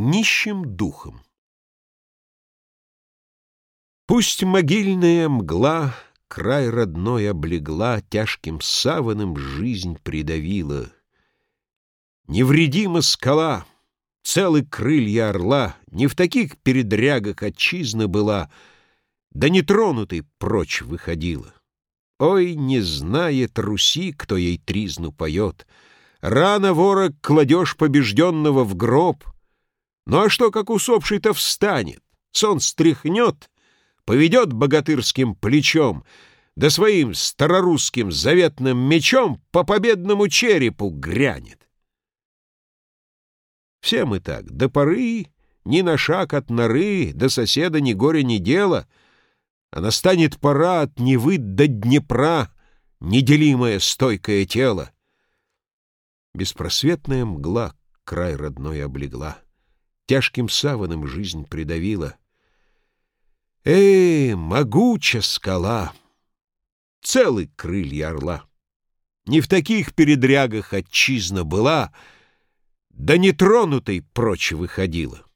Нищим духом Пусть могильная мгла Край родной облегла, Тяжким саваном жизнь придавила. Невредима скала, Целы крылья орла, Не в таких передрягах отчизна была, Да нетронутой прочь выходила. Ой, не знает Руси, кто ей тризну поет. Рано ворог кладешь побежденного в гроб — ну а что, как усопший-то встанет? Сон стряхнет, поведет богатырским плечом, да своим старорусским заветным мечом по победному черепу грянет. Все мы так, до поры, ни на шаг от норы, до соседа ни горя, ни дела, а настанет пора от Невы до Днепра, неделимое стойкое тело. Беспросветная мгла край родной облегла. Тяжким саваном жизнь придавила. Эй, могуча скала! Целы крылья орла! Не в таких передрягах отчизна была, Да нетронутой прочь выходила.